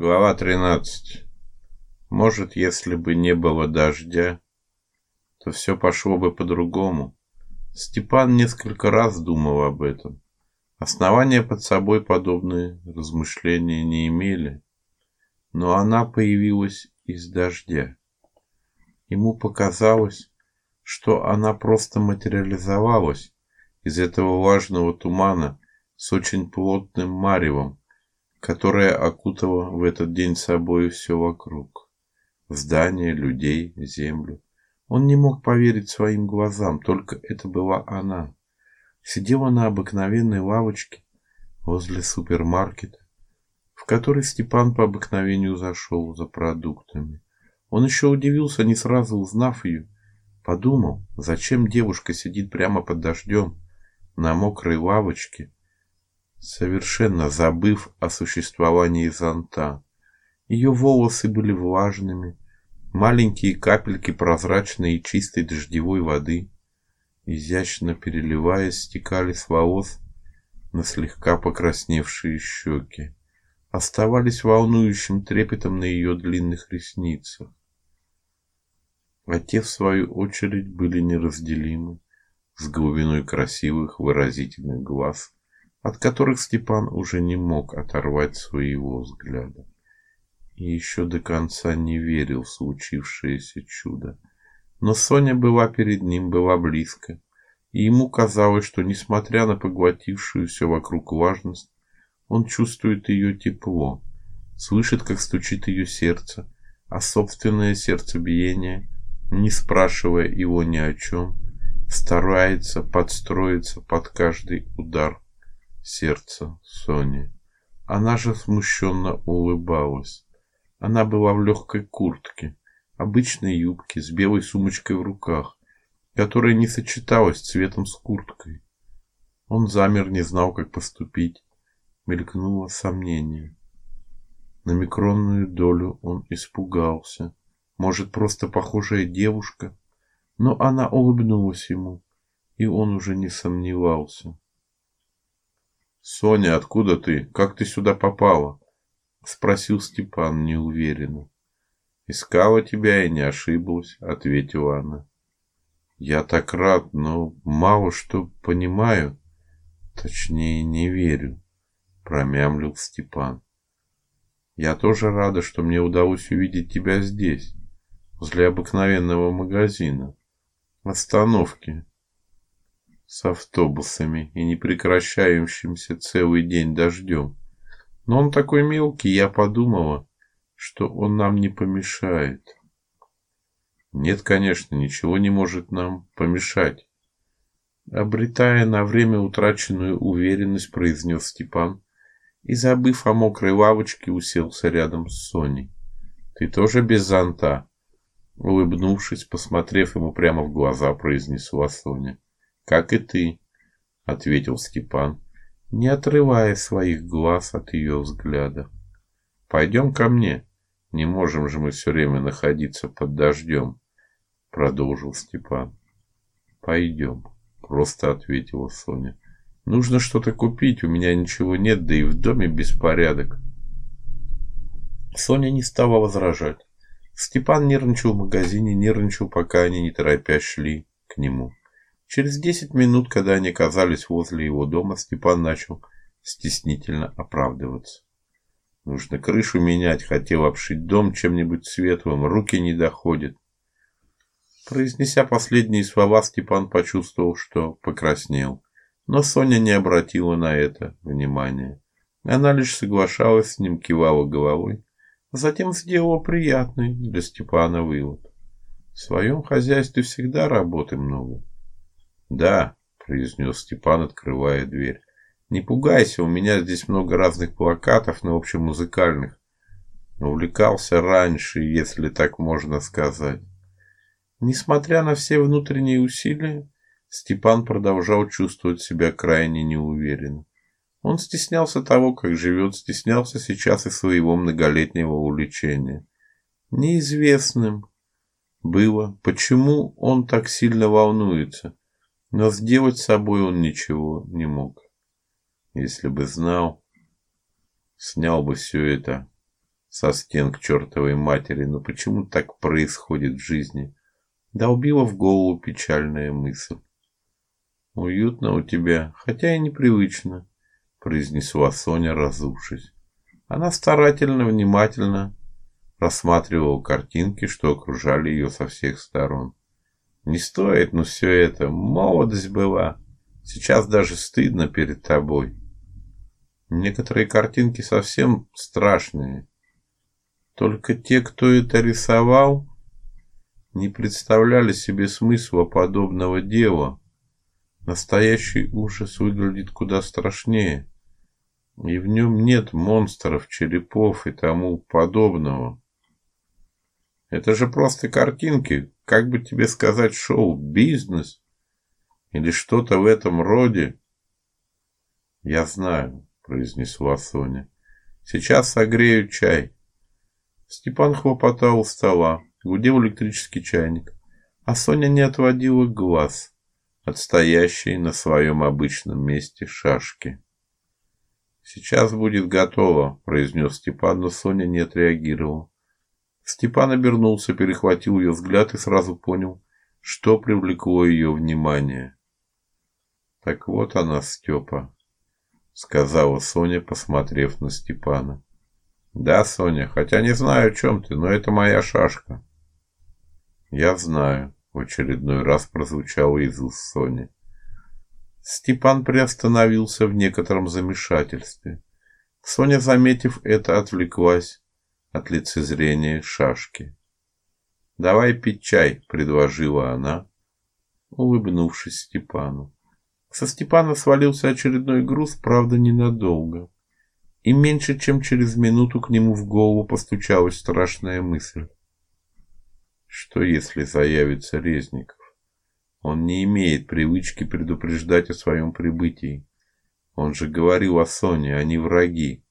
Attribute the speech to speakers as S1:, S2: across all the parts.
S1: Глава 13. Может, если бы не было дождя, то все пошло бы по-другому. Степан несколько раз думал об этом. Основания под собой подобные размышления не имели, но она появилась из дождя. Ему показалось, что она просто материализовалась из этого влажного тумана с очень плотным маревом, которое окутало в этот день собой все вокруг. Здания, людей, землю. Он не мог поверить своим глазам, только это была она. Сидела на обыкновенной лавочке возле супермаркета, в который Степан по обыкновению зашел за продуктами. Он еще удивился, не сразу узнав ее, подумал, зачем девушка сидит прямо под дождем на мокрой лавочке совершенно забыв о существовании зонта. Ее волосы были влажными, маленькие капельки прозрачной и чистой дождевой воды, изящно переливаясь, стекали с волос на слегка покрасневшие щеки, оставались волнующим трепетом на ее длинных ресницах. А те, в свою очередь, были неразделимы с глубиной красивых выразительных глаз от которых Степан уже не мог оторвать своего взгляда. И еще до конца не верил в случившееся чудо. Но Соня была перед ним, была близко, и ему казалось, что несмотря на поглотившую все вокруг важность, он чувствует ее тепло, слышит, как стучит ее сердце, а собственное сердцебиение, не спрашивая его ни о чем, старается подстроиться под каждый удар сердце Сони. Она же смущенно улыбалась. Она была в легкой куртке, обычной юбке с белой сумочкой в руках, которая не сочеталась цветом с курткой. Он замер, не знал, как поступить. Мелькнуло сомнение. На микронную долю он испугался. Может, просто похожая девушка? Но она улыбнулась ему, и он уже не сомневался. Соня, откуда ты? Как ты сюда попала? спросил Степан неуверенно. Искала тебя и не ошиблась, ответила она. Я так рад, но мало что понимаю, точнее, не верю, промямлил Степан. Я тоже рада, что мне удалось увидеть тебя здесь, возле обыкновенного магазина, остановки, с автобусами и непрекращающимся целый день дождем. Но он такой мелкий, я подумала, что он нам не помешает. Нет, конечно, ничего не может нам помешать. Обретая на время утраченную уверенность, произнес Степан и, забыв о мокрой лавочке, уселся рядом с Соней. Ты тоже без зонта? Улыбнувшись, посмотрев ему прямо в глаза, произнесла Соня. Как и ты, ответил Степан, не отрывая своих глаз от ее взгляда. Пойдем ко мне. Не можем же мы все время находиться под дождем», — продолжил Степан. Пойдем, просто ответила Соня. Нужно что-то купить, у меня ничего нет, да и в доме беспорядок. Соня не стала возражать. Степан нервничал в магазине, нервничал, пока они не торопясь шли к нему. Через десять минут, когда они оказались возле его дома, Степан начал стеснительно оправдываться. Нужно крышу менять, хотел обшить дом чем-нибудь светлым, руки не доходят. Произнеся последние слова, Степан почувствовал, что покраснел, но Соня не обратила на это внимания. Она лишь соглашалась с ним, кивала головой, а затем сделала приятный для Степана вывод. В своем хозяйстве всегда работы много. Да, произнес Степан, открывая дверь. Не пугайся, у меня здесь много разных плакатов, но в общем музыкальных. Увлекался раньше, если так можно сказать. Несмотря на все внутренние усилия, Степан продолжал чувствовать себя крайне неуверенно. Он стеснялся того, как живет, стеснялся сейчас и своего многолетнего увлечения. Неизвестным было, почему он так сильно волнуется. Но сделать с собой он ничего не мог. Если бы знал, снял бы все это со стен к чертовой матери, но почему так происходит в жизни? Долбила в голову печальная мысль. Уютно у тебя, хотя и непривычно, произнесла Соня, разувшись. Она старательно, внимательно рассматривала картинки, что окружали ее со всех сторон. Не стоит, но все это молодость была. Сейчас даже стыдно перед тобой. Некоторые картинки совсем страшные. Только те, кто это рисовал, не представляли себе смысла подобного дела. Настоящий ужас выглядит куда страшнее и в нем нет монстров, черепов и тому подобного. Это же просто картинки, как бы тебе сказать, шоу-бизнес или что-то в этом роде. Я знаю, произнесла Соня. Сейчас согрею чай. Степан хлопотал у стола, гудел электрический чайник, а Соня не отводила глаз от стоящей на своем обычном месте шашки. Сейчас будет готово, произнес Степан, но Соня не отреагировала. Степан обернулся, перехватил ее взгляд и сразу понял, что привлекло ее внимание. Так вот она, Степа, сказала Соня, посмотрев на Степана. Да, Соня, хотя не знаю, о чем ты, но это моя шашка. Я знаю, в очередной раз прозвучало из уст Сони. Степан приостановился в некотором замешательстве. Соня, заметив это, отвлеклась от лицезрения шашки. "Давай пить чай", предложила она, улыбнувшись Степану. Со Степана свалился очередной груз, правда, ненадолго. И меньше чем через минуту к нему в голову постучалась страшная мысль. Что если заявится Резник? Он не имеет привычки предупреждать о своем прибытии. Он же говорил о Соне, они враги.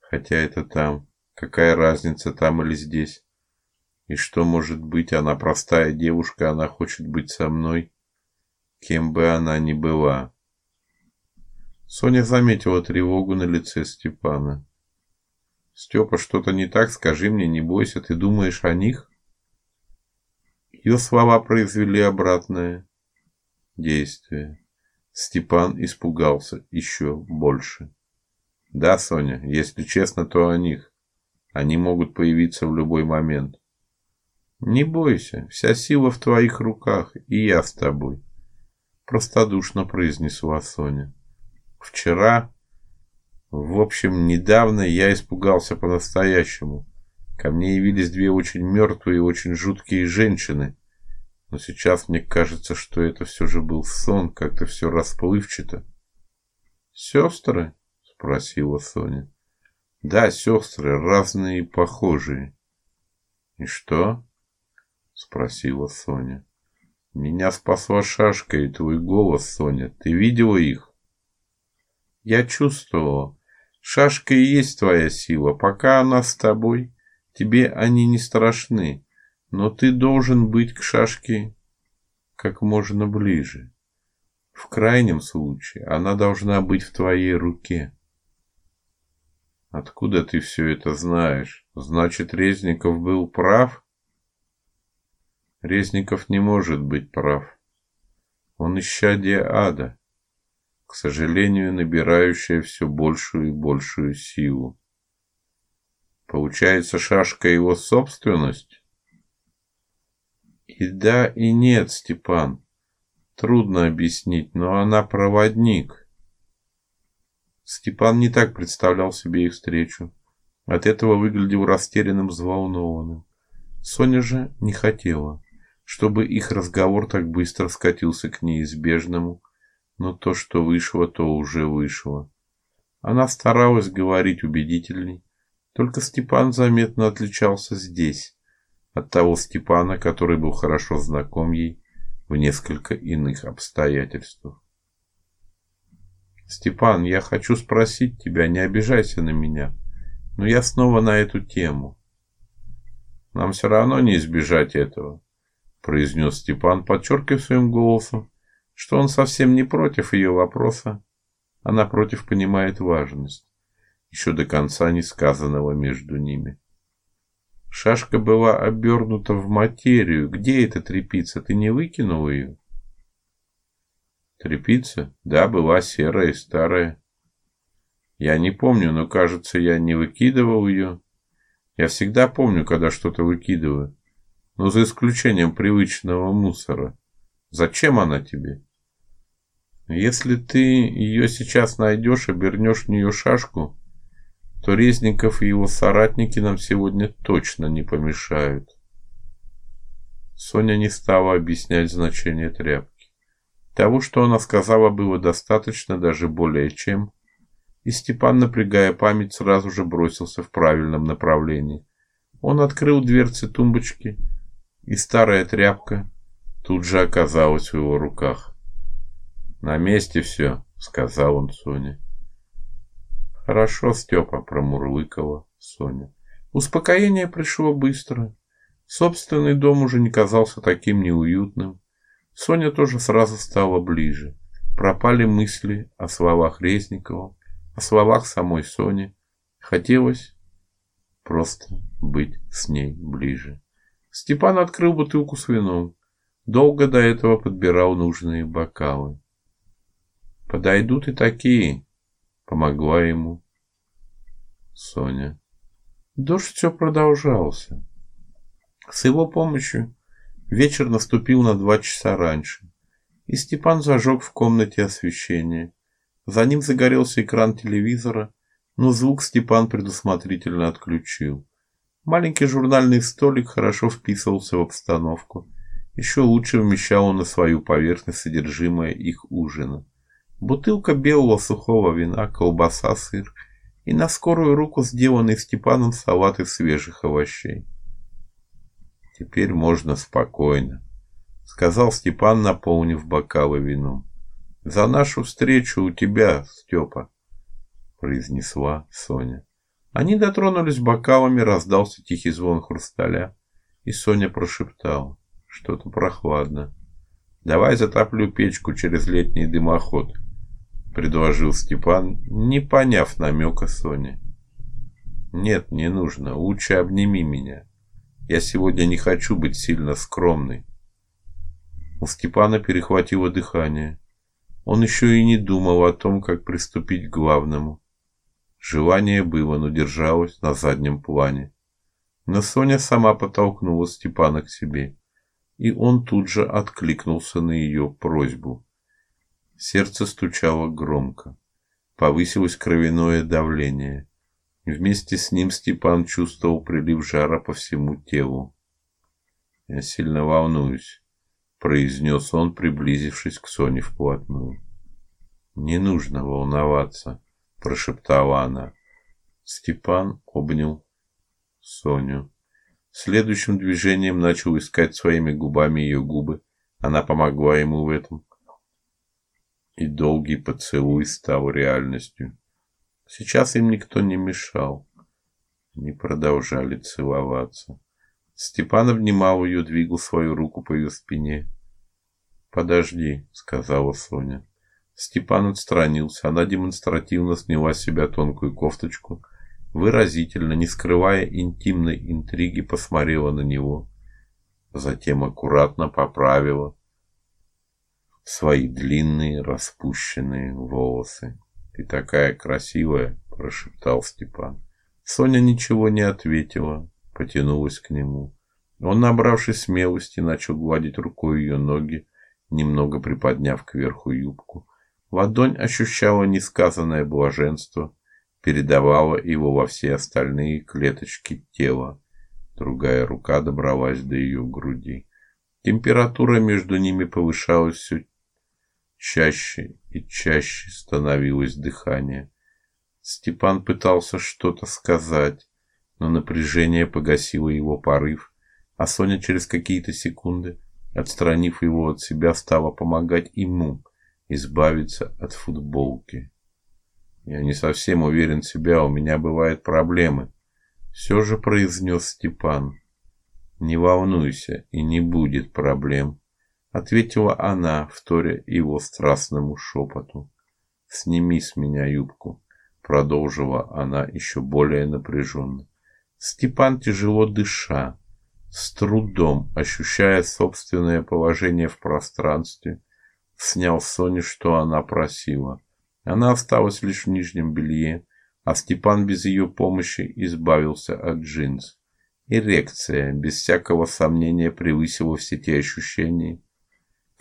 S1: Хотя это там, какая разница там или здесь? И что может быть, она простая девушка, она хочет быть со мной, кем бы она ни была. Соня заметила тревогу на лице Степана. Степа, что-то не так, скажи мне, не бойся, ты думаешь о них? Ее слова произвели обратное действие. Степан испугался еще больше. Да, Соня, если честно, то о них. Они могут появиться в любой момент. Не бойся, вся сила в твоих руках, и я с тобой, простодушно произнесла Соня. Вчера, в общем, недавно я испугался по-настоящему. Ко мне явились две очень мертвые и очень жуткие женщины. Но сейчас мне кажется, что это все же был сон, как-то все расплывчато. «Сестры?» — спросила Соня. Да, сестры, разные и похожие. И что? спросила Соня. Меня спасла шашка и твой голос, Соня. Ты видела их? Я чувствовала. Шашка и есть твоя сила. Пока она с тобой, Тебе они не страшны, но ты должен быть к шашке как можно ближе. В крайнем случае она должна быть в твоей руке. Откуда ты все это знаешь? Значит, Резников был прав? Резников не может быть прав. Он исчадие ада, к сожалению, набирающее все большую и большую силу. Получается, шашка его собственность? И да, и нет, Степан. Трудно объяснить, но она проводник. Степан не так представлял себе их встречу. От этого выглядел растерянным, взволнованным. Соня же не хотела, чтобы их разговор так быстро скатился к неизбежному, но то, что вышло, то уже вышло. Она старалась говорить убедительней, только Степан заметно отличался здесь от того Степана, который был хорошо знаком ей в несколько иных обстоятельствах. Степан, я хочу спросить тебя, не обижайся на меня, но я снова на эту тему. Нам все равно не избежать этого, произнес Степан, подчеркивая своим голосом, что он совсем не против ее вопроса, а напротив понимает важность еще до конца не сказанного между ними. Шашка была обернута в материю. Где эта трепица? Ты не выкинул ее? Трепица? Да, была серая и старая. Я не помню, но, кажется, я не выкидывал ее. Я всегда помню, когда что-то выкидываю. Но за исключением привычного мусора. Зачем она тебе? Если ты ее сейчас найдешь, обернешь в нее шашку, то Резников и его соратники нам сегодня точно не помешают. Соня не стала объяснять значение тряпки. Того, что она сказала, было достаточно, даже более чем. И Степан, напрягая память, сразу же бросился в правильном направлении. Он открыл дверцы тумбочки, и старая тряпка тут же оказалась в его руках. На месте все, сказал он Соне. Хорошо, Степа промурлыкала Соня. Успокоение пришло быстро. Собственный дом уже не казался таким неуютным. Соня тоже сразу стала ближе. Пропали мысли о словах Резникова, о словах самой Сони. Хотелось просто быть с ней ближе. Степан открыл бутылку с вином. Долго до этого подбирал нужные бокалы. Подойдут и такие, помогла ему Соня. Дождь все продолжался. С его помощью вечер наступил на два часа раньше, и Степан зажег в комнате освещение. За ним загорелся экран телевизора, но звук Степан предусмотрительно отключил. Маленький журнальный столик хорошо вписывался в обстановку. Еще лучше вмещал он на свою поверхность содержимое их ужина. Бутылка белого сухого вина, колбаса, сыр и на скорую руку сделанный Степаном салат из свежих овощей. Теперь можно спокойно, сказал Степан, наполнив бокалы вином. За нашу встречу у тебя, Степа, произнесла Соня. Они дотронулись бокалами, раздался тихий звон хрусталя, и Соня прошептала: "Что-то прохладно. Давай затоплю печку через летний дымоход" предложил Степан, не поняв намека Сони. Нет, не нужно. Лучше обними меня. Я сегодня не хочу быть сильно скромной. У Степана перехватило дыхание. Он еще и не думал о том, как приступить к главному. Желание было, но держалось на заднем плане. Но Соня сама подтолкнула Степана к себе, и он тут же откликнулся на ее просьбу. Сердце стучало громко. Повысилось кровяное давление. Вместе с ним Степан чувствовал прилив жара по всему телу. Я сильно волнуюсь, произнес он, приблизившись к Соне вплотную. Не нужно волноваться, прошептала она. Степан обнял Соню. Следующим движением начал искать своими губами ее губы. Она помогла ему в этом и долгий поцелуй стал реальностью. Сейчас им никто не мешал. Они продолжали целоваться. Степан обнимал ее, двигал свою руку по ее спине. "Подожди", сказала Соня. Степан отстранился. Она демонстративно сняла с себя тонкую кофточку, выразительно, не скрывая интимной интриги, посмотрела на него, затем аккуратно поправила свои длинные распущенные волосы. "Ты такая красивая", прошептал Степан. Соня ничего не ответила, потянулась к нему. Он, набравшись смелости, начал гладить рукой ее ноги, немного приподняв кверху юбку. Ладонь ощущала несказанное блаженство, передавала его во все остальные клеточки тела. Другая рука добралась до ее груди. Температура между ними повышалась все Чаще и чаще становилось дыхание. Степан пытался что-то сказать, но напряжение погасило его порыв, а Соня через какие-то секунды, отстранив его от себя, стала помогать ему избавиться от футболки. Я не совсем уверен в себя, у меня бывают проблемы, все же произнес Степан. Не волнуйся, и не будет проблем ответила она, вторя его страстному шепоту. Сними с меня юбку, продолжила она еще более напряженно. Степан тяжело дыша, с трудом ощущая собственное положение в пространстве, снял с Сони, что она просила. Она осталась лишь в нижнем белье, а Степан без ее помощи избавился от джинс. Эрекция без всякого сомнения превысила все те ощущения,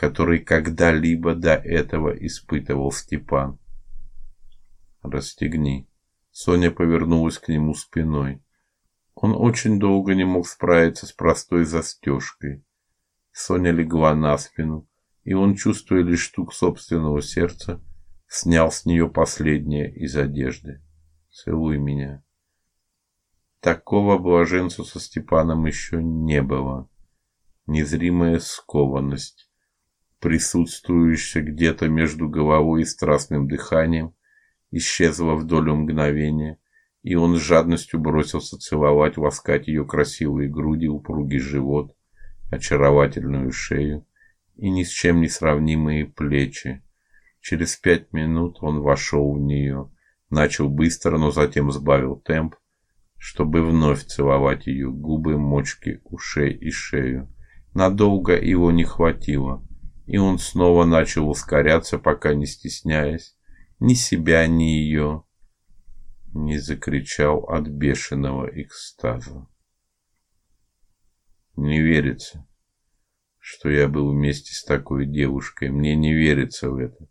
S1: которые когда-либо до этого испытывал Степан. Расстегни. Соня повернулась к нему спиной. Он очень долго не мог справиться с простой застежкой. Соня легла на спину, и он, чувствуя лишь стук собственного сердца, снял с нее последнее из одежды. Целуй меня. Такого блаженства со Степаном еще не было. Незримая скованность, присутствующая где-то между головой и страстным дыханием, исчезла в долю мгновения, и он с жадностью бросился целовать, ласкать ее красивые груди, упругий живот, очаровательную шею и ни с чем не сравнимые плечи. Через пять минут он вошел в нее, начал быстро, но затем сбавил темп, чтобы вновь целовать ее губы, мочки ушей и шею. Надолго его не хватило, и он снова начал ускоряться, пока не стесняясь ни себя, ни ее, не закричал от бешеного экстаза. Не верится, что я был вместе с такой девушкой. Мне не верится в это,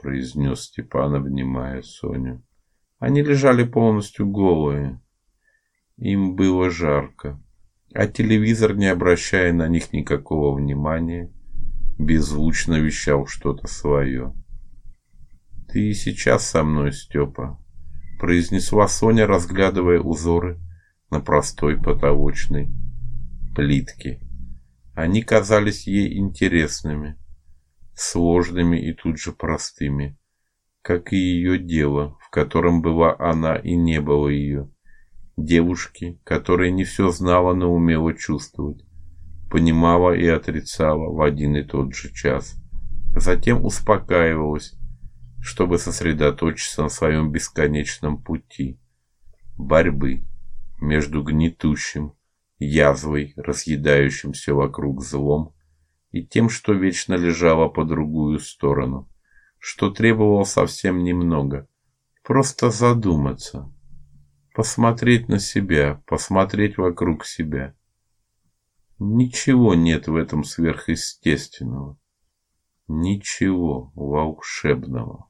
S1: произнес Степан, обнимая Соню. Они лежали полностью голые. Им было жарко, а телевизор, не обращая на них никакого внимания, беззвучно вещал что-то свое. Ты и сейчас со мной, Степа, произнесла Соня, разглядывая узоры на простой потолочной плитке. Они казались ей интересными, сложными и тут же простыми, как и ее дело, в котором была она и не было ее. Девушки, которая не все знала, но умела чувствовать, понимала и отрицала в один и тот же час. Затем успокаивалась, чтобы сосредоточиться на своем бесконечном пути борьбы между гнетущим, язвой, разъедающим все вокруг злом, и тем, что вечно лежало по другую сторону, что требовало совсем немного, просто задуматься, посмотреть на себя, посмотреть вокруг себя. Ничего нет в этом сверхъестественного, ничего волшебного.